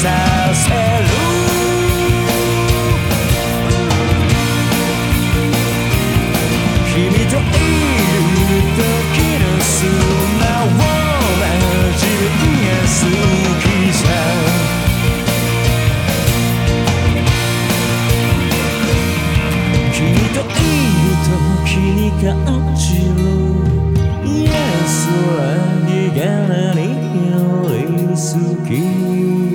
させる。君といる時の素直な自分が好きさ君といる時に感じる。安らぎが何よ。り好き